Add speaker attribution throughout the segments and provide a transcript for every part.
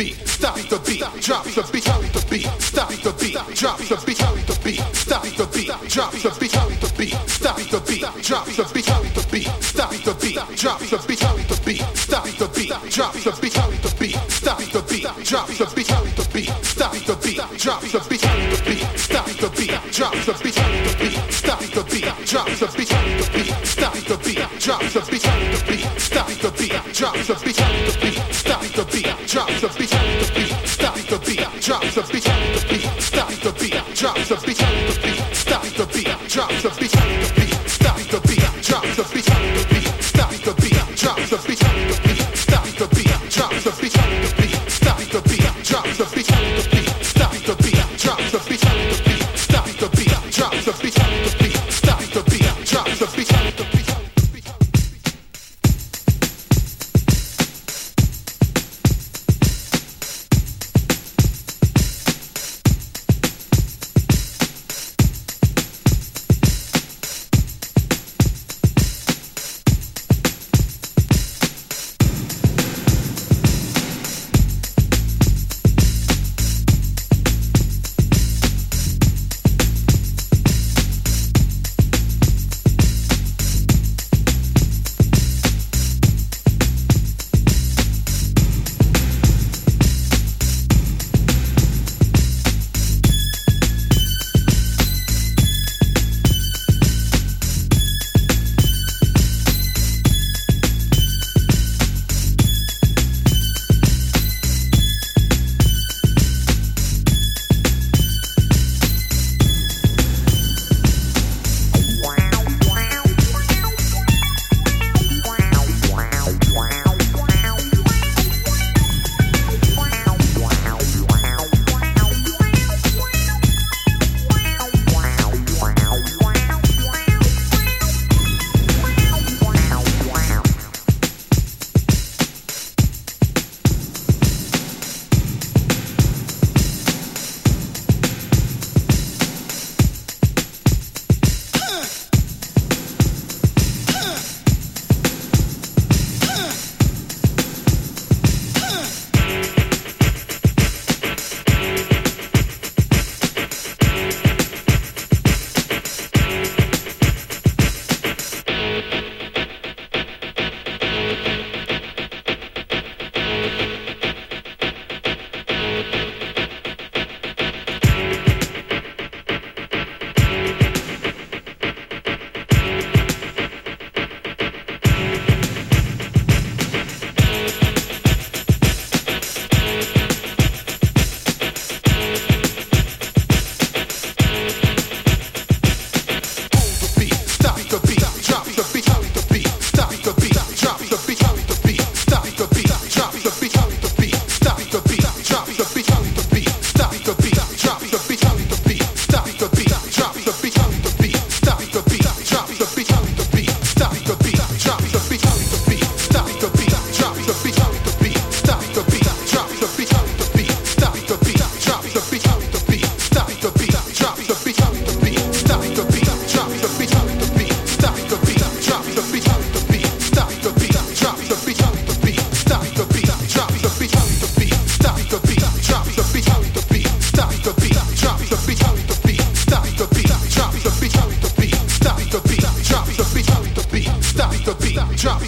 Speaker 1: beat, stop the beat, drop the beat, carry the beat, stop the beat, drop the beat, carry the beat, stop the beat, drop the beat, carry the beat, stop the beat, drop the beat, carry the beat, stop the beat, drop the beat, carry the beat, stop the beat, drop the beat, carry the beat, stop the beat, drop the beat, carry the beat, stop the beat, drop the beat, carry the beat, stop the beat, drop the beat, carry the beat, stop the beat, drop the beat, carry the beat, stop the beat, drop the beat, carry the beat, stop the beat, drop the beat, carry the beat drop the beat, the beat, stop the beat, drop the beat, stop the beat, drop the beat, the beat, stop the beat, drop the beat,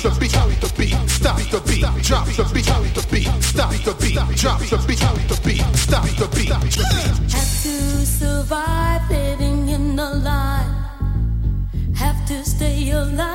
Speaker 1: the beat, carry the beat, stop the beat, drop the beat, carry the beat, stop the beat, drop the beat, carry the beat, stop the beat. Have to survive living in the lie. Have to stay alive